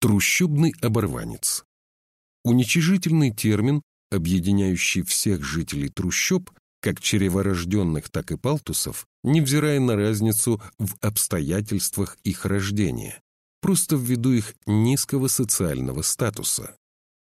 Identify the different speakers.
Speaker 1: Трущобный оборванец. Уничижительный термин, объединяющий всех жителей трущоб, как череворожденных, так и палтусов, невзирая на разницу в обстоятельствах их рождения, просто ввиду их низкого социального статуса.